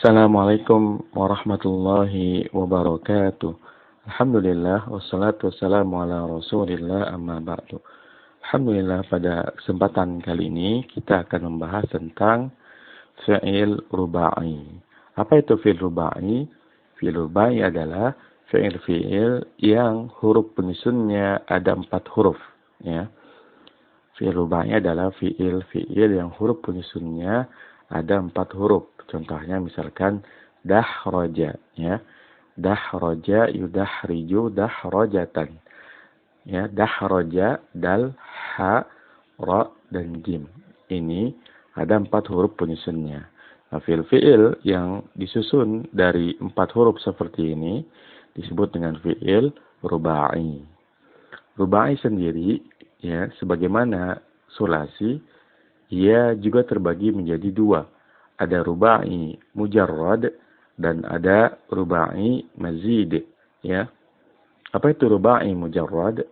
Assalamualaikum warahmatullahi wabarakatuh. Alhamdulillah wassalatu wassalamu ala Rasulillah amma ba'du. Alhamdulillah pada kesempatan kali ini kita akan membahas tentang fi'il rubai. Apa itu fi'il rubai? Fi'il rubai adalah fi'il-fi'il yang huruf penyusunnya ada empat huruf. Ya. Fi'il rubai adalah fi'il-fi'il yang huruf penyusunnya ada empat huruf. Contohnya misalkan dahroja, ya. Dahroja yudahriju dahrojatan. Ya, dahroja, dal, ha, ra, dan jim. Ini ada empat huruf penyusunnya. Nah, fiil-fiil yang disusun dari empat huruf seperti ini disebut dengan fiil rubai. Rubai sendiri, ya, sebagaimana sulasi, ia juga terbagi menjadi dua ada rubai mujarrad dan ada rubai mazid ya. Apa itu rubai mujarrad?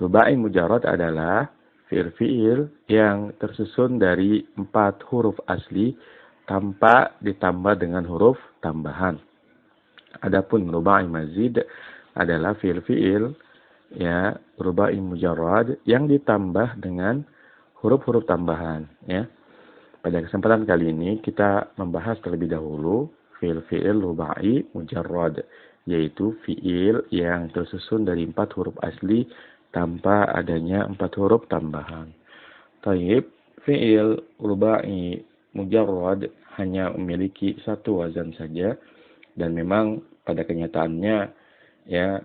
Rubai mujarrad adalah fiil-fiil yang tersusun dari empat huruf asli tanpa ditambah dengan huruf tambahan. Adapun rubai mazid adalah fiil-fiil ya rubai mujarrad yang ditambah dengan huruf-huruf tambahan ya pada kesempatan kali ini kita membahas terlebih dahulu fiil-fiil rubai mujarrad yaitu fiil yang tersusun dari empat huruf asli tanpa adanya empat huruf tambahan. Taib, fiil rubai mujarrad hanya memiliki satu wazan saja dan memang pada kenyataannya ya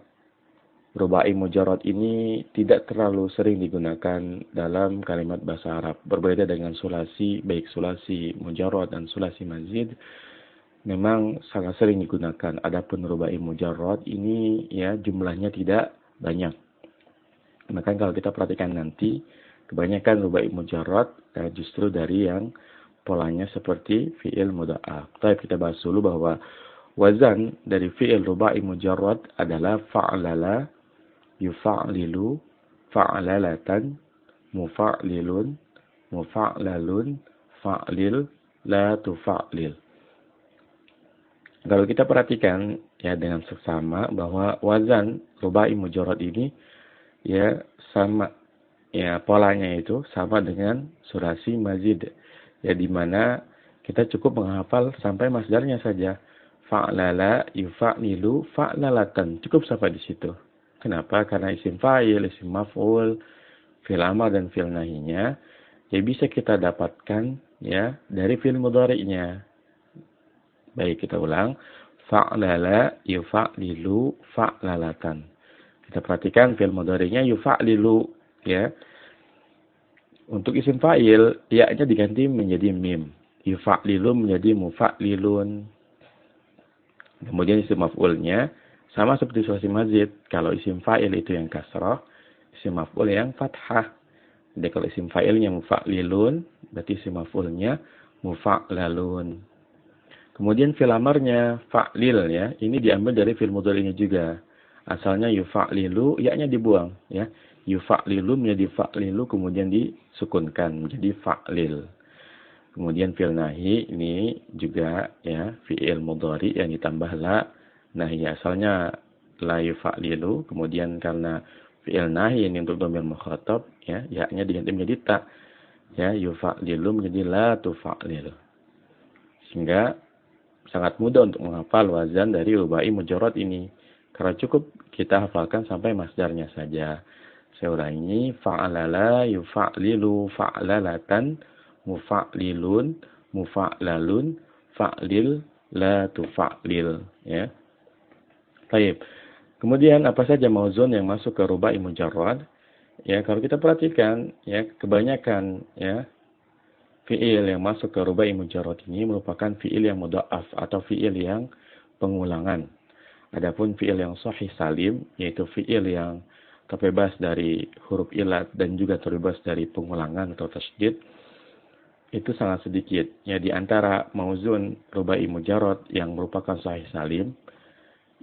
Rubai mujarad ini tidak terlalu sering digunakan dalam kalimat bahasa Arab. Berbeda dengan sulasi, baik sulasi mujarad dan sulasi mazid, memang sangat sering digunakan. Adapun rubai mujarad ini ya jumlahnya tidak banyak. Maka kalau kita perhatikan nanti, kebanyakan rubai mujarad ya, justru dari yang polanya seperti fi'il muda'af. Tapi kita bahas dulu bahwa wazan dari fi'il rubai mujarad adalah fa'lala yufa'lilu fa'lalatan mufa'lilun mufa'lalun fa'lil la tufa'lil. Kalau kita perhatikan ya dengan seksama bahwa wazan rubai mujarrad ini ya sama ya polanya itu sama dengan surasi mazid. Ya di mana kita cukup menghafal sampai masdarnya saja. Fa'lala yufa'lilu fa'lalatan. Cukup sampai di situ Kenapa? Karena isim fa'il, isim maf'ul, fil amar dan fil nahinya ya bisa kita dapatkan ya dari fil mudhari'nya. Baik, kita ulang. Fa'lala yufa'lilu fa'lalatan. Kita perhatikan fil mudhari'nya yufa'lilu ya. Untuk isim fa'il, ya-nya diganti menjadi mim. Yufa'lilu menjadi mufa'lilun. Kemudian isim maf'ulnya sama seperti sulasi mazid, kalau isim fa'il itu yang kasroh, isim maf'ul yang fathah. Jadi kalau isim fa'ilnya mufa'lilun, berarti isim maf'ulnya mufa'lalun. Kemudian fil amarnya fa'lil ya, ini diambil dari fil mudhari'nya juga. Asalnya yufa'lilu, yaknya dibuang ya. Yufa'lilu menjadi fa'lilu kemudian disukunkan menjadi fa'lil. Kemudian fil nahi ini juga ya fi'il mudhari yang ditambah la nahi asalnya la yufa'lilu kemudian karena fi'il nahi ini untuk domir mukhatab ya yaknya diganti menjadi ta. Ya yufa'lilu menjadi la tufa'lil sehingga sangat mudah untuk menghafal wazan dari rubai mujarrad ini. Karena cukup kita hafalkan sampai masdarnya saja. Saya ulangi fa'alala yufa'lilu fa'lalatan mufa'lilun mufa'lalun fa'lil la tufa'lil ya Taib. Kemudian apa saja mauzun yang masuk ke rubai mujarrad? Ya, kalau kita perhatikan ya kebanyakan ya fiil yang masuk ke rubai mujarrad ini merupakan fiil yang mudha'af atau fiil yang pengulangan. Adapun fiil yang sahih salim yaitu fiil yang terbebas dari huruf ilat dan juga terbebas dari pengulangan atau tasydid itu sangat sedikit. Ya di antara mauzun rubai mujarrad yang merupakan sahih salim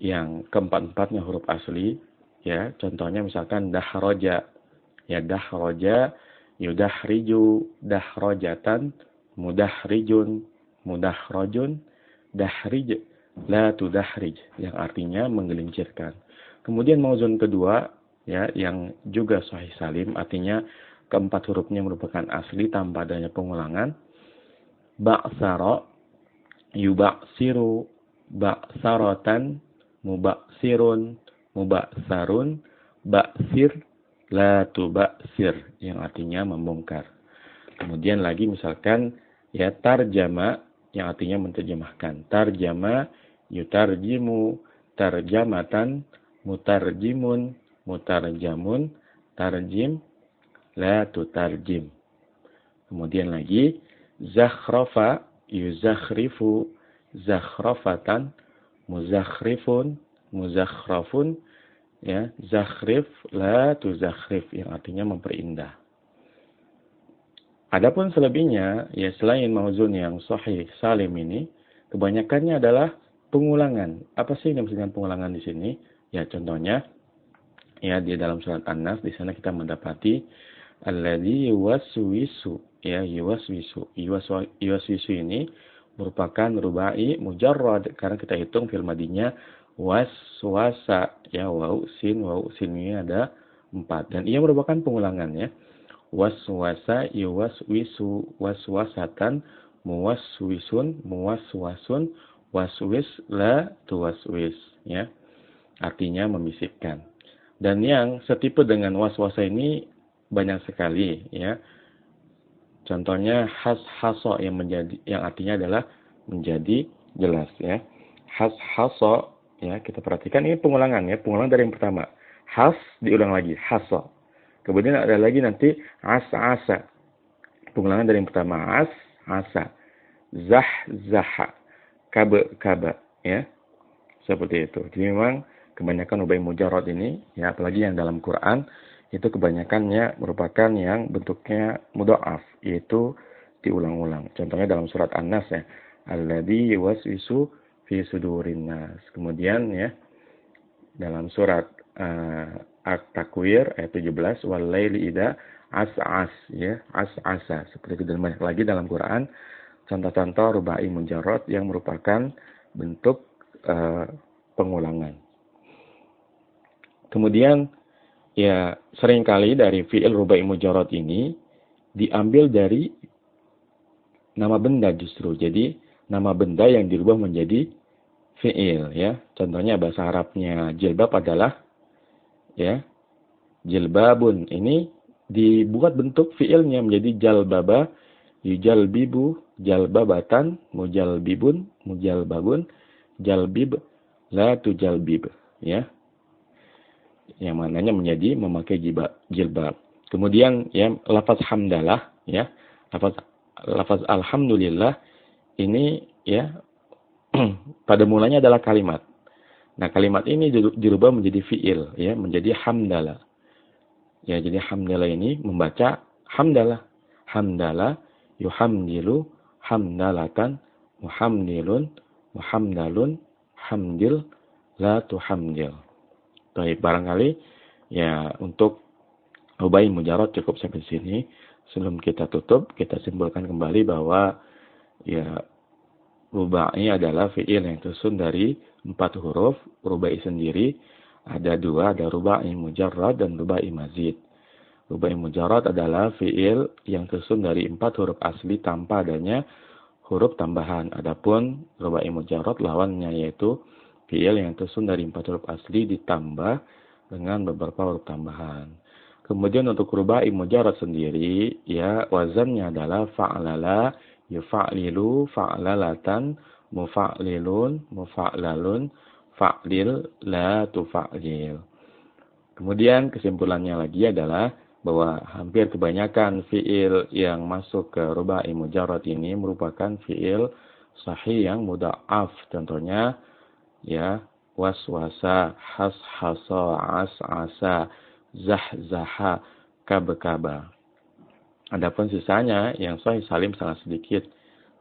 yang keempat-empatnya huruf asli ya contohnya misalkan dahroja ya dahroja yudahriju dahrojatan mudahrijun mudahrojun dahrij la tudahrij yang artinya menggelincirkan. Kemudian mauzun kedua ya yang juga sahih salim artinya keempat hurufnya merupakan asli tanpa adanya pengulangan. Ba'sara yubaksiru ba'saratan mubaksirun mubaksarun baksir la tubaksir yang artinya membongkar. Kemudian lagi misalkan ya tarjama yang artinya menerjemahkan. Tarjama yutarjimu tarjamatan mutarjimun mutarjamun tarjim la tutarjim. Kemudian lagi zakhrafa yuzakhrifu zakhrafatan muzakhrifun muzakhrafun ya zakhrif la tuzakhrif yang artinya memperindah Adapun selebihnya, ya selain mauzun yang sahih salim ini, kebanyakannya adalah pengulangan. Apa sih yang maksudnya pengulangan di sini? Ya contohnya, ya di dalam surat An-Nas di sana kita mendapati alladzi yuwaswisu ya yuwaswisu yuwaswisu ini merupakan rubai mujarrad. Karena kita hitung fil madinya waswasa ya wau sin wau sin ini ada empat. Dan ia merupakan pengulangan ya waswasa yuwaswisu waswasatan muwaswisun muwaswasun waswis la tuwaswis ya artinya membisikkan. Dan yang setipe dengan waswasa ini banyak sekali ya Contohnya has haso yang menjadi yang artinya adalah menjadi jelas ya. Has haso ya kita perhatikan ini pengulangan ya pengulangan dari yang pertama. Has diulang lagi haso. Kemudian ada lagi nanti as asa. Pengulangan dari yang pertama as asa. Zah zaha. Kabe kabe ya. Seperti itu. Jadi memang kebanyakan ubay mujarrad ini ya apalagi yang dalam Quran itu kebanyakannya merupakan yang bentuknya mudha'af, yaitu diulang-ulang. Contohnya dalam surat An-Nas ya, alladzi yuwaswisu fi sudurin nas. Kemudian ya dalam surat uh, At-Takwir ayat 17 wal laili ida as'as ya, as'asa. Seperti itu dan banyak lagi dalam Quran contoh-contoh rubai mujarrad yang merupakan bentuk uh, pengulangan. Kemudian ya sering kali dari fi'il rubai mujarad ini diambil dari nama benda justru. Jadi nama benda yang dirubah menjadi fi'il ya. Contohnya bahasa Arabnya jilbab adalah ya jilbabun. Ini dibuat bentuk fi'ilnya menjadi jalbaba, yujalbibu, jalbabatan, mujalbibun, mujalbabun, jalbib, la tujalbib ya yang mananya menjadi memakai jilbab. Kemudian ya lafaz hamdalah ya, lafaz lafaz alhamdulillah ini ya pada mulanya adalah kalimat. Nah, kalimat ini dirubah menjadi fiil ya, menjadi hamdalah. Ya, jadi hamdalah ini membaca hamdalah. Hamdalah yuhamdilu hamdalatan muhamdilun muhamdalun hamdil la tuhamdil. Baik, barangkali ya untuk Ubay Mujarot cukup sampai sini. Sebelum kita tutup, kita simpulkan kembali bahwa ya rubai adalah fi'il yang tersusun dari empat huruf. Rubai sendiri ada dua, ada rubai mujarrad dan rubai mazid. Rubai mujarrad adalah fi'il yang tersusun dari empat huruf asli tanpa adanya huruf tambahan. Adapun rubai mujarrad lawannya yaitu fiil yang tersusun dari empat huruf asli ditambah dengan beberapa huruf tambahan. Kemudian untuk rubai mujarad sendiri, ya wazannya adalah fa'lala, yufa'lilu, fa'lalatan, mufa'lilun, mufa'lalun, fa'lil, la tufa'lil. Kemudian kesimpulannya lagi adalah bahwa hampir kebanyakan fiil yang masuk ke rubai mujarad ini merupakan fiil sahih yang muda'af. Contohnya ya waswasa has hasa as asa zah zaha kaba kaba adapun sisanya yang sahih salim sangat sedikit.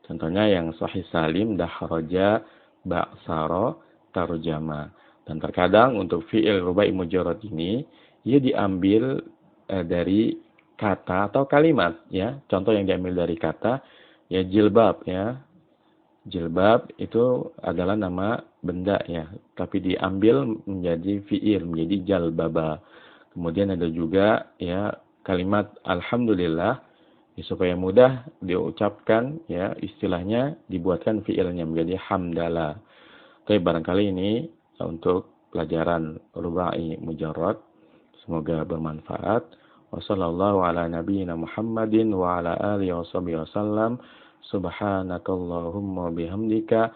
Contohnya yang sahih salim dahroja ba'saro tarjama dan terkadang untuk fi'il rubai mujarrad ini ia diambil eh, dari kata atau kalimat ya. Contoh yang diambil dari kata ya jilbab ya. Jilbab itu adalah nama benda ya, tapi diambil menjadi fiil, menjadi jalbaba. Kemudian ada juga ya kalimat alhamdulillah ya, supaya mudah diucapkan ya istilahnya dibuatkan fiilnya menjadi hamdalah. Oke, barangkali ini untuk pelajaran rubai mujarrad. Semoga bermanfaat. Wassalamualaikum ala nabiyyina Muhammadin wa ala alihi wasallam. Subhanakallahumma bihamdika